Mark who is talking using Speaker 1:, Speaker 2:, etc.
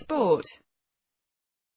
Speaker 1: sport.